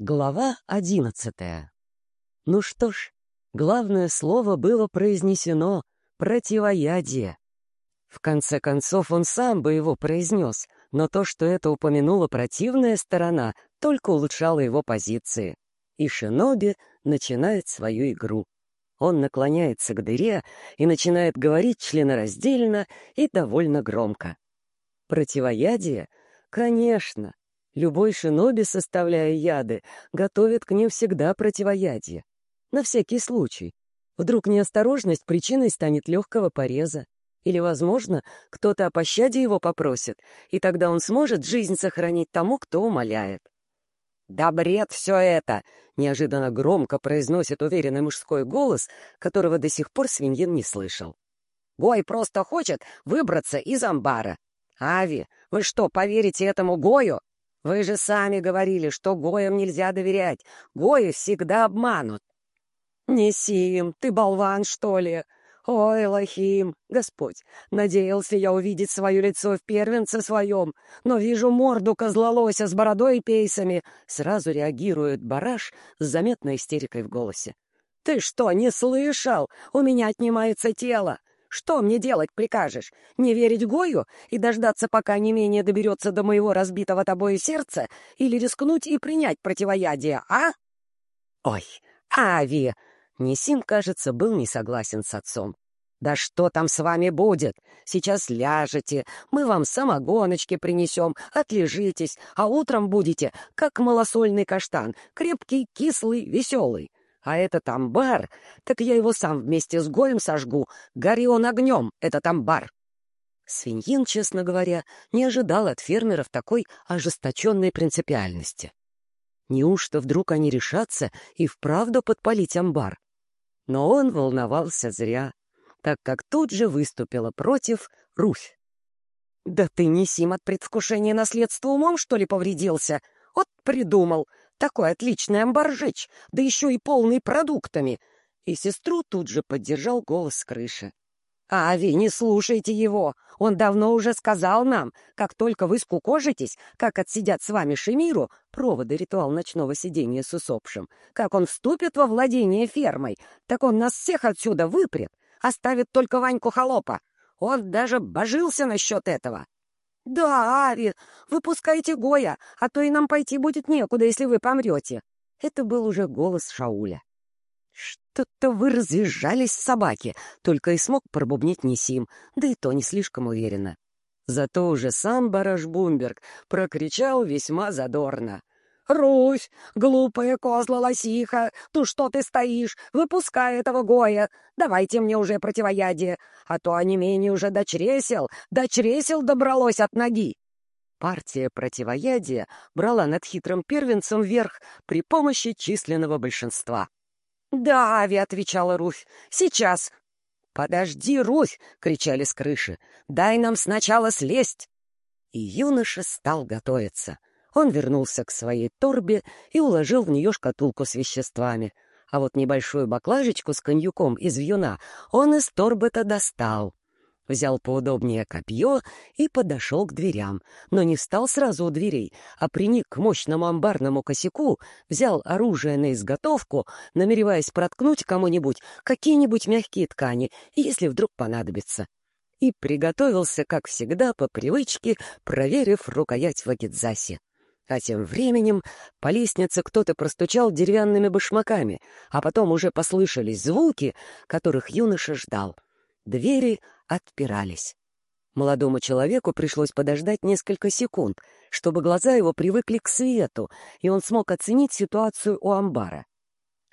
Глава одиннадцатая. Ну что ж, главное слово было произнесено — противоядие. В конце концов, он сам бы его произнес, но то, что это упомянула противная сторона, только улучшало его позиции. И Шиноби начинает свою игру. Он наклоняется к дыре и начинает говорить членораздельно и довольно громко. Противоядие? Конечно, Любой шиноби, составляя яды, готовит к ним всегда противоядие. На всякий случай. Вдруг неосторожность причиной станет легкого пореза. Или, возможно, кто-то о пощаде его попросит, и тогда он сможет жизнь сохранить тому, кто умоляет. «Да бред все это!» — неожиданно громко произносит уверенный мужской голос, которого до сих пор свиньин не слышал. «Гой просто хочет выбраться из амбара. Ави, вы что, поверите этому Гою? Вы же сами говорили, что Гоям нельзя доверять. Гои всегда обманут. Неси им, ты болван, что ли? Ой, Лохим, Господь, надеялся я увидеть свое лицо в первенце своем, но вижу морду козлолося с бородой и пейсами. Сразу реагирует бараш с заметной истерикой в голосе. Ты что, не слышал? У меня отнимается тело. Что мне делать прикажешь? Не верить Гою и дождаться, пока не менее доберется до моего разбитого тобой сердца, или рискнуть и принять противоядие, а? Ой, Ави! Несим, кажется, был не согласен с отцом. «Да что там с вами будет? Сейчас ляжете, мы вам самогоночки принесем, отлежитесь, а утром будете, как малосольный каштан, крепкий, кислый, веселый. А этот амбар, так я его сам вместе с Гоем сожгу. Гори он огнем, этот амбар. Свиньин, честно говоря, не ожидал от фермеров такой ожесточенной принципиальности. Неужто вдруг они решатся и вправду подпалить амбар? Но он волновался зря, так как тут же выступила против Руфь. «Да ты не сим от предвкушения наследства умом, что ли, повредился? Вот придумал. Такой отличный амбаржич, да еще и полный продуктами. И сестру тут же поддержал голос с крыши. «Ави, не слушайте его! Он давно уже сказал нам, как только вы скукожитесь, как отсидят с вами Шемиру, проводы ритуал ночного сидения с усопшим, как он вступит во владение фермой, так он нас всех отсюда выпрет, оставит только Ваньку Холопа. Он даже божился насчет этого. «Да, Ави, выпускайте Гоя, а то и нам пойти будет некуда, если вы помрете». Это был уже голос Шауля. «Что-то вы разъезжались, собаки», — только и смог пробубнить Несим, да и то не слишком уверенно. Зато уже сам Бараш Бумберг прокричал весьма задорно. «Русь, глупая козла-лосиха, ну что ты стоишь? Выпускай этого Гоя! Давайте мне уже противоядие, а то онемение уже до чресел, до чресел добралось от ноги!» Партия противоядия брала над хитрым первенцем верх при помощи численного большинства. «Да, Ави», — отвечала Руфь, — «сейчас». «Подожди, Руфь!» — кричали с крыши. «Дай нам сначала слезть!» И юноша стал готовиться — он вернулся к своей торбе и уложил в нее шкатулку с веществами. А вот небольшую баклажечку с коньяком из вьюна он из торбы-то достал. Взял поудобнее копье и подошел к дверям, но не встал сразу у дверей, а приник к мощному амбарному косяку, взял оружие на изготовку, намереваясь проткнуть кому-нибудь какие-нибудь мягкие ткани, если вдруг понадобится. И приготовился, как всегда, по привычке, проверив рукоять в Агидзасе. А тем временем по лестнице кто-то простучал деревянными башмаками, а потом уже послышались звуки, которых юноша ждал. Двери отпирались. Молодому человеку пришлось подождать несколько секунд, чтобы глаза его привыкли к свету, и он смог оценить ситуацию у амбара.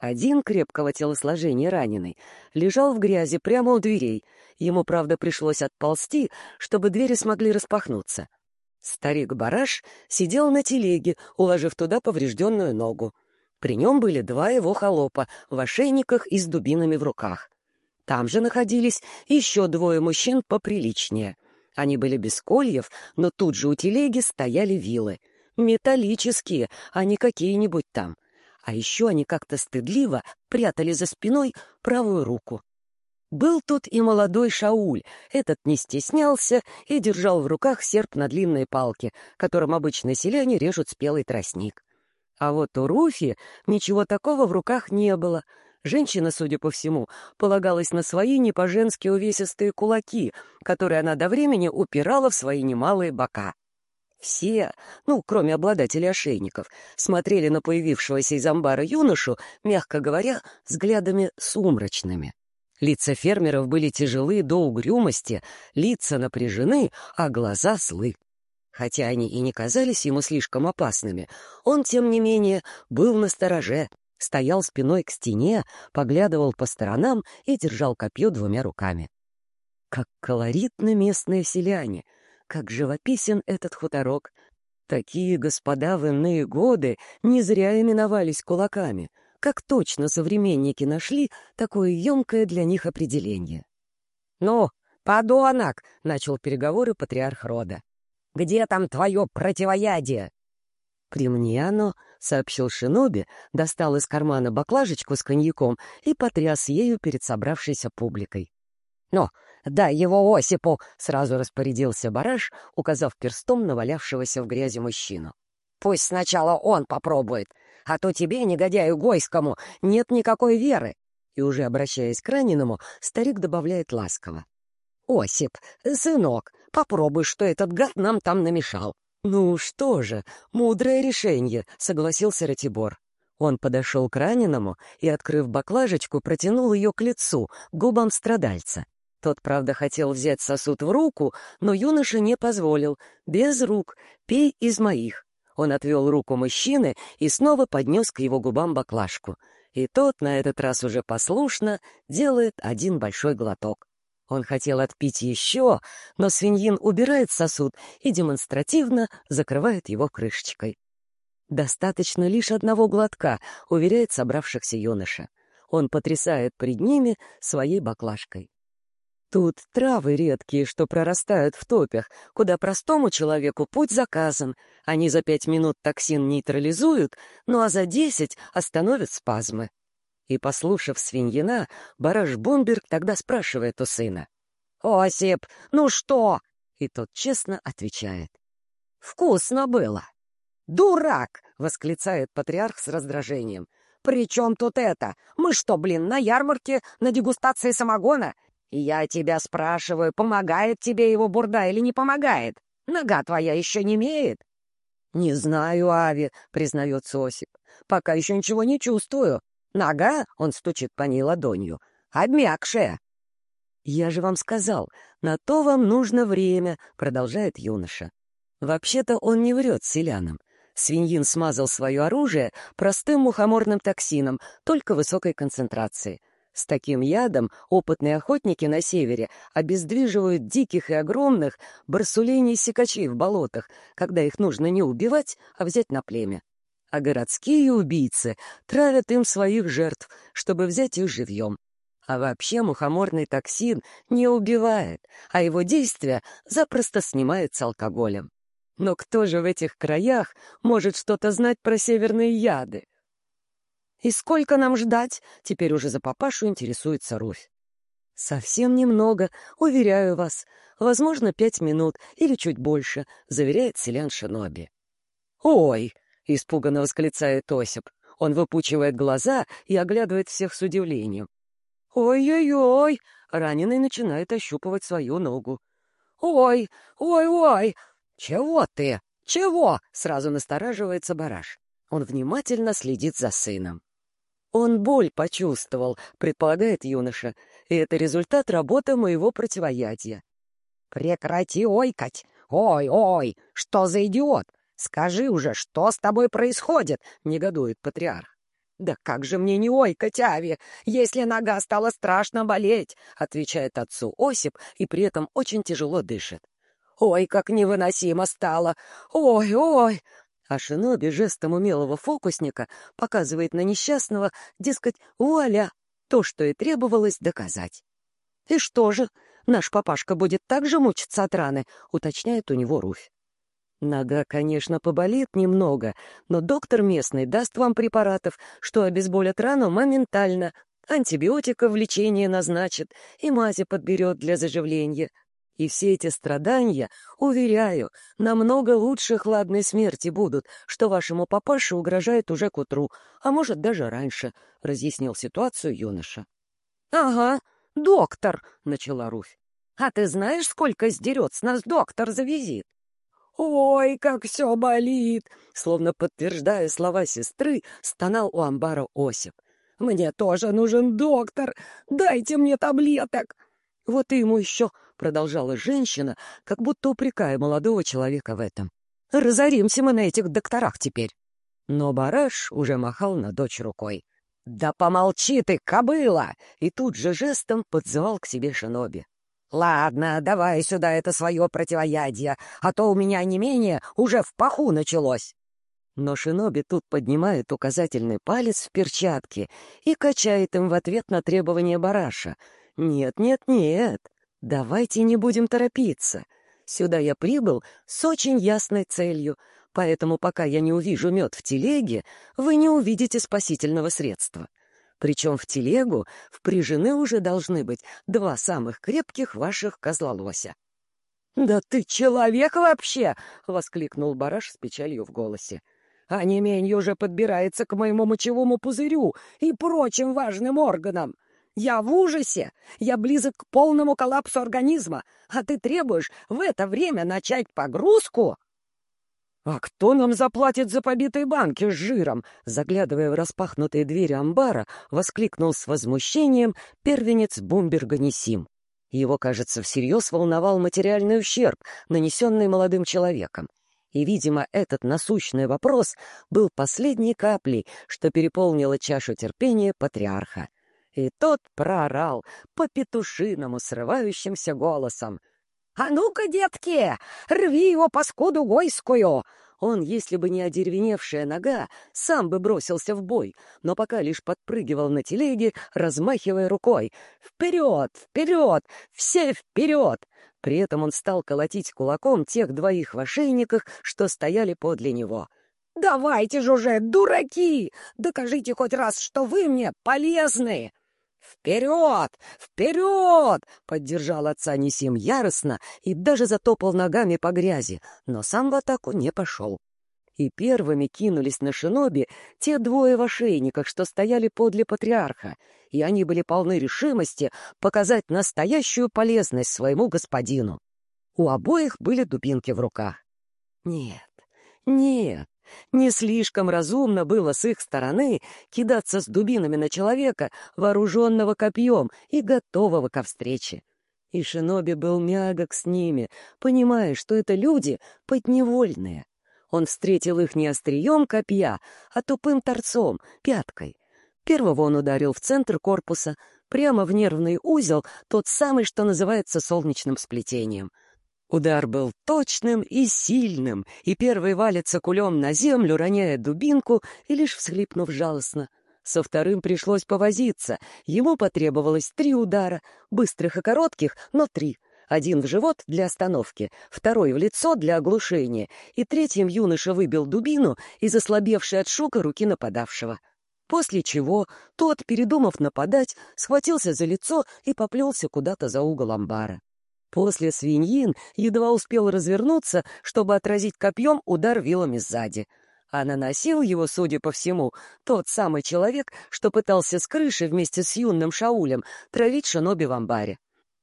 Один крепкого телосложения раненый лежал в грязи прямо у дверей. Ему, правда, пришлось отползти, чтобы двери смогли распахнуться — Старик-бараш сидел на телеге, уложив туда поврежденную ногу. При нем были два его холопа в ошейниках и с дубинами в руках. Там же находились еще двое мужчин поприличнее. Они были без кольев, но тут же у телеги стояли вилы. Металлические, а не какие-нибудь там. А еще они как-то стыдливо прятали за спиной правую руку. Был тут и молодой Шауль. Этот не стеснялся и держал в руках серп на длинной палке, которым обычно селяне режут спелый тростник. А вот у Руфи ничего такого в руках не было. Женщина, судя по всему, полагалась на свои не по-женски увесистые кулаки, которые она до времени упирала в свои немалые бока. Все, ну, кроме обладателей ошейников, смотрели на появившегося из амбара юношу, мягко говоря, взглядами сумрачными. Лица фермеров были тяжелы до угрюмости, лица напряжены, а глаза злы. Хотя они и не казались ему слишком опасными, он, тем не менее, был на стороже, стоял спиной к стене, поглядывал по сторонам и держал копье двумя руками. Как колоритны местные селяне — как живописен этот хуторок! Такие господа в иные годы не зря именовались кулаками. Как точно современники нашли такое емкое для них определение. «Ну, подонок!» — начал переговоры патриарх рода. «Где там твое противоядие?» «При мне оно», — сообщил Шиноби, достал из кармана баклажечку с коньяком и потряс ею перед собравшейся публикой. «Ну, «Дай его Осипу!» — сразу распорядился бараш, указав перстом на валявшегося в грязи мужчину. «Пусть сначала он попробует, а то тебе, негодяю Гойскому, нет никакой веры!» И уже обращаясь к раненому, старик добавляет ласково. «Осип, сынок, попробуй, что этот гад нам там намешал». «Ну что же, мудрое решение», — согласился Ратибор. Он подошел к раненому и, открыв баклажечку, протянул ее к лицу, губам страдальца. Тот, правда, хотел взять сосуд в руку, но юноша не позволил. «Без рук, пей из моих». Он отвел руку мужчины и снова поднес к его губам баклажку. И тот, на этот раз уже послушно, делает один большой глоток. Он хотел отпить еще, но свиньин убирает сосуд и демонстративно закрывает его крышечкой. «Достаточно лишь одного глотка», — уверяет собравшихся юноша. Он потрясает пред ними своей баклажкой. Тут травы редкие, что прорастают в топях, куда простому человеку путь заказан. Они за пять минут токсин нейтрализуют, ну а за десять остановят спазмы. И, послушав свиньина, бараш Бомберг тогда спрашивает у сына. «Осип, ну что?» И тот честно отвечает. «Вкусно было!» «Дурак!» — восклицает патриарх с раздражением. «При чем тут это? Мы что, блин, на ярмарке, на дегустации самогона? «Я тебя спрашиваю, помогает тебе его бурда или не помогает? Нога твоя еще не имеет?» «Не знаю, Ави», — признается Осип. «Пока еще ничего не чувствую. Нога, — он стучит по ней ладонью, — обмякшая». «Я же вам сказал, на то вам нужно время», — продолжает юноша. Вообще-то он не врет селянам. Свиньин смазал свое оружие простым мухоморным токсином, только высокой концентрации — с таким ядом опытные охотники на севере обездвиживают диких и огромных барсуленей-сикачей в болотах, когда их нужно не убивать, а взять на племя. А городские убийцы травят им своих жертв, чтобы взять их живьем. А вообще мухоморный токсин не убивает, а его действие запросто снимается алкоголем. Но кто же в этих краях может что-то знать про северные яды? «И сколько нам ждать?» — теперь уже за папашу интересуется Руфь. «Совсем немного, уверяю вас. Возможно, пять минут или чуть больше», — заверяет селян Шиноби. «Ой!» — испуганно восклицает Осип. Он выпучивает глаза и оглядывает всех с удивлением. «Ой-ой-ой!» — раненый начинает ощупывать свою ногу. «Ой! Ой-ой! Чего ты? Чего?» — сразу настораживается бараш. Он внимательно следит за сыном. Он боль почувствовал, предполагает юноша, и это результат работы моего противоядия. «Прекрати ойкать! Ой-ой! Что за идиот? Скажи уже, что с тобой происходит?» — негодует патриарх. «Да как же мне не ойкать, Ави, если нога стала страшно болеть?» — отвечает отцу Осип и при этом очень тяжело дышит. «Ой, как невыносимо стало! Ой-ой!» А Шиноби жестом умелого фокусника показывает на несчастного, дескать, вуаля, то, что и требовалось доказать. «И что же, наш папашка будет так же мучиться от раны?» — уточняет у него Руфь. Нога, конечно, поболит немного, но доктор местный даст вам препаратов, что обезболят рану моментально, антибиотика в лечение назначит и мази подберет для заживления. И все эти страдания, уверяю, намного лучше хладной смерти будут, что вашему папаше угрожает уже к утру, а может, даже раньше, — разъяснил ситуацию юноша. — Ага, доктор, — начала Руфь. — А ты знаешь, сколько сдерет с нас доктор за визит? «Ой, как все болит!» Словно подтверждая слова сестры, стонал у амбара Осип. «Мне тоже нужен доктор! Дайте мне таблеток!» «Вот и ему еще!» — продолжала женщина, как будто упрекая молодого человека в этом. «Разоримся мы на этих докторах теперь!» Но бараш уже махал на дочь рукой. «Да помолчи ты, кобыла!» И тут же жестом подзывал к себе шиноби. «Ладно, давай сюда это свое противоядие, а то у меня не менее уже в паху началось». Но Шиноби тут поднимает указательный палец в перчатке и качает им в ответ на требование бараша. «Нет, нет, нет, давайте не будем торопиться. Сюда я прибыл с очень ясной целью, поэтому пока я не увижу мед в телеге, вы не увидите спасительного средства». Причем в телегу впряжены уже должны быть два самых крепких ваших козлолося. «Да ты человек вообще!» — воскликнул бараш с печалью в голосе. «А неменье уже подбирается к моему мочевому пузырю и прочим важным органам. Я в ужасе! Я близок к полному коллапсу организма, а ты требуешь в это время начать погрузку?» «А кто нам заплатит за побитые банки с жиром?» Заглядывая в распахнутые двери амбара, воскликнул с возмущением первенец Бумберга Несим. Его, кажется, всерьез волновал материальный ущерб, нанесенный молодым человеком. И, видимо, этот насущный вопрос был последней каплей, что переполнила чашу терпения патриарха. И тот проорал по-петушиному срывающимся голосом. «А ну-ка, детки, рви его паскуду гойскую!» Он, если бы не одеревеневшая нога, сам бы бросился в бой, но пока лишь подпрыгивал на телеге, размахивая рукой. «Вперед! Вперед! Все вперед!» При этом он стал колотить кулаком тех двоих в ошейниках, что стояли подле него. «Давайте же уже, дураки! Докажите хоть раз, что вы мне полезны!» «Вперед! Вперед!» — поддержал отца Несим яростно и даже затопал ногами по грязи, но сам в атаку не пошел. И первыми кинулись на шиноби те двое в ошейниках, что стояли подле патриарха, и они были полны решимости показать настоящую полезность своему господину. У обоих были дубинки в руках. Нет, нет, не слишком разумно было с их стороны кидаться с дубинами на человека, вооруженного копьем и готового ко встрече. И Шиноби был мягок с ними, понимая, что это люди подневольные. Он встретил их не острием копья, а тупым торцом, пяткой. Первого он ударил в центр корпуса, прямо в нервный узел, тот самый, что называется солнечным сплетением — Удар был точным и сильным, и первый валится кулем на землю, роняя дубинку и лишь всхлипнув жалостно. Со вторым пришлось повозиться. Ему потребовалось три удара, быстрых и коротких, но три. Один в живот для остановки, второй в лицо для оглушения, и третьим юноша выбил дубину из ослабевшей от шока руки нападавшего. После чего тот, передумав нападать, схватился за лицо и поплелся куда-то за угол амбара. После свиньин едва успел развернуться, чтобы отразить копьем удар вилами сзади. А наносил его, судя по всему, тот самый человек, что пытался с крыши вместе с юным Шаулем травить шиноби в амбаре.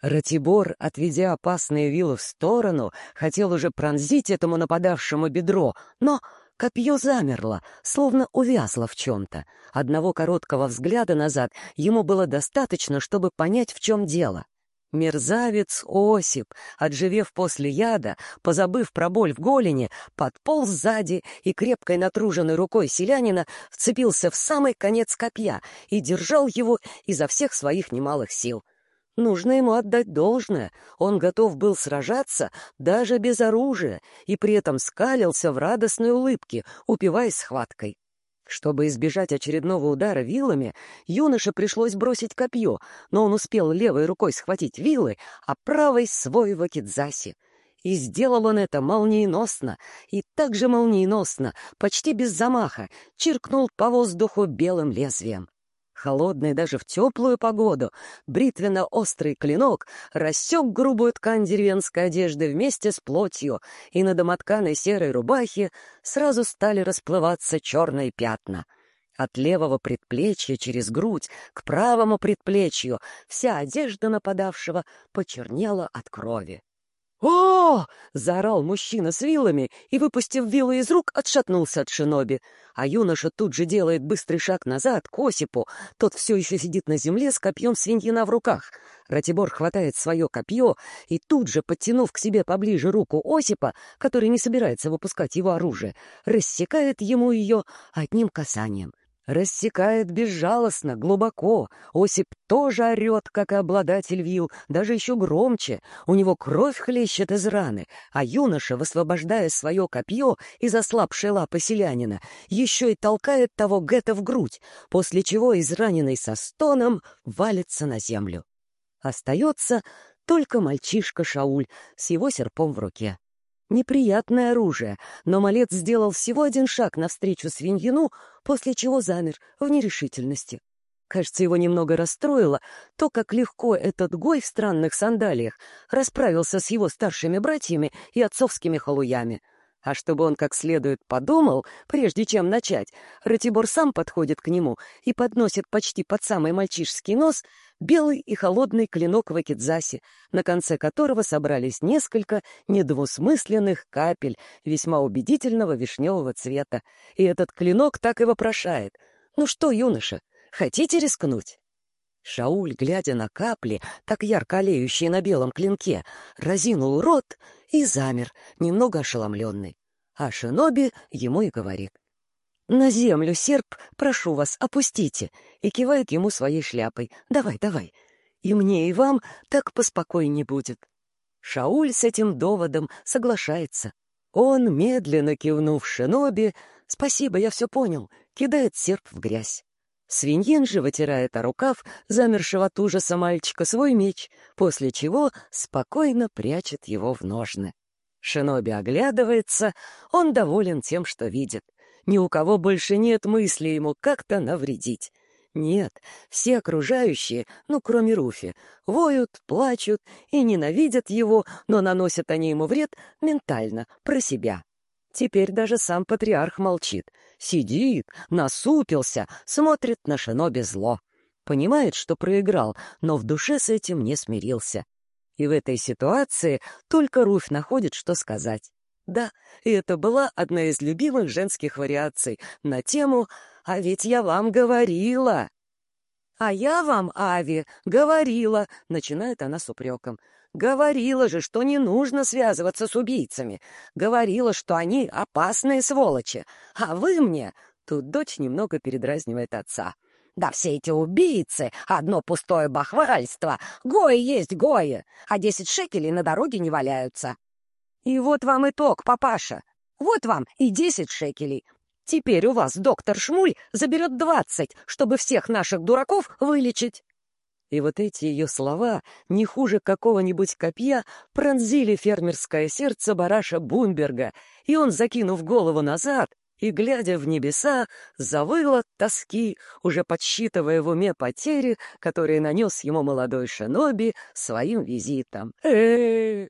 Ратибор, отведя опасные вилы в сторону, хотел уже пронзить этому нападавшему бедро, но копье замерло, словно увязло в чем-то. Одного короткого взгляда назад ему было достаточно, чтобы понять, в чем дело. Мерзавец Осип, отживев после яда, позабыв про боль в голени, подполз сзади и крепкой натруженной рукой селянина вцепился в самый конец копья и держал его изо всех своих немалых сил. Нужно ему отдать должное, он готов был сражаться даже без оружия и при этом скалился в радостной улыбке, упиваясь схваткой. Чтобы избежать очередного удара вилами, юноше пришлось бросить копье, но он успел левой рукой схватить вилы, а правой — свой вакидзаси. И сделал он это молниеносно, и так же молниеносно, почти без замаха, чиркнул по воздуху белым лезвием. Холодный даже в теплую погоду, бритвенно-острый клинок рассек грубую ткань деревенской одежды вместе с плотью, и на домотканой серой рубахе сразу стали расплываться черные пятна. От левого предплечья через грудь к правому предплечью вся одежда нападавшего почернела от крови. «О!» — заорал мужчина с вилами и, выпустив вилы из рук, отшатнулся от шиноби. А юноша тут же делает быстрый шаг назад, к Осипу. Тот все еще сидит на земле с копьем свиньина в руках. Ратибор хватает свое копье и тут же, подтянув к себе поближе руку Осипа, который не собирается выпускать его оружие, рассекает ему ее одним касанием. Рассекает безжалостно, глубоко. Осип тоже орет, как и обладатель вил, даже еще громче. У него кровь хлещет из раны, а юноша, высвобождая свое копье из ослабшей лапы селянина, еще и толкает того Гетта в грудь, после чего израненный со стоном валится на землю. Остается только мальчишка Шауль с его серпом в руке. Неприятное оружие, но малец сделал всего один шаг навстречу свиньину, после чего замер в нерешительности. Кажется, его немного расстроило то, как легко этот гой в странных сандалиях расправился с его старшими братьями и отцовскими халуями — а чтобы он как следует подумал, прежде чем начать, Ратибор сам подходит к нему и подносит почти под самый мальчишский нос белый и холодный клинок вакидзаси, на конце которого собрались несколько недвусмысленных капель весьма убедительного вишневого цвета. И этот клинок так и вопрошает. «Ну что, юноша, хотите рискнуть?» Шауль, глядя на капли, так ярко олеющие на белом клинке, разинул рот и замер, немного ошеломленный. А Шиноби ему и говорит. «На землю, серп, прошу вас, опустите!» и кивает ему своей шляпой. «Давай, давай! И мне, и вам так поспокойнее будет!» Шауль с этим доводом соглашается. Он, медленно кивнув Шиноби, «Спасибо, я все понял», кидает серп в грязь. Свиньин же вытирает о рукав замершего от ужаса мальчика свой меч, после чего спокойно прячет его в ножны. Шиноби оглядывается, он доволен тем, что видит. Ни у кого больше нет мысли ему как-то навредить. Нет, все окружающие, ну, кроме Руфи, воют, плачут и ненавидят его, но наносят они ему вред ментально, про себя. Теперь даже сам патриарх молчит. Сидит, насупился, смотрит на Шиноби зло. Понимает, что проиграл, но в душе с этим не смирился. И в этой ситуации только Руфь находит, что сказать. Да, и это была одна из любимых женских вариаций на тему «А ведь я вам говорила». «А я вам, Ави, говорила», — начинает она с упреком. Говорила же, что не нужно связываться с убийцами. Говорила, что они опасные сволочи. А вы мне...» Тут дочь немного передразнивает отца. «Да все эти убийцы — одно пустое бахвальство. Гои есть гои, а десять шекелей на дороге не валяются». «И вот вам итог, папаша. Вот вам и десять шекелей. Теперь у вас доктор Шмуль заберет двадцать, чтобы всех наших дураков вылечить». И вот эти ее слова, не хуже какого-нибудь копья, пронзили фермерское сердце бараша Бумберга, и он, закинув голову назад и, глядя в небеса, завыл от тоски, уже подсчитывая в уме потери, которые нанес ему молодой шиноби своим визитом. э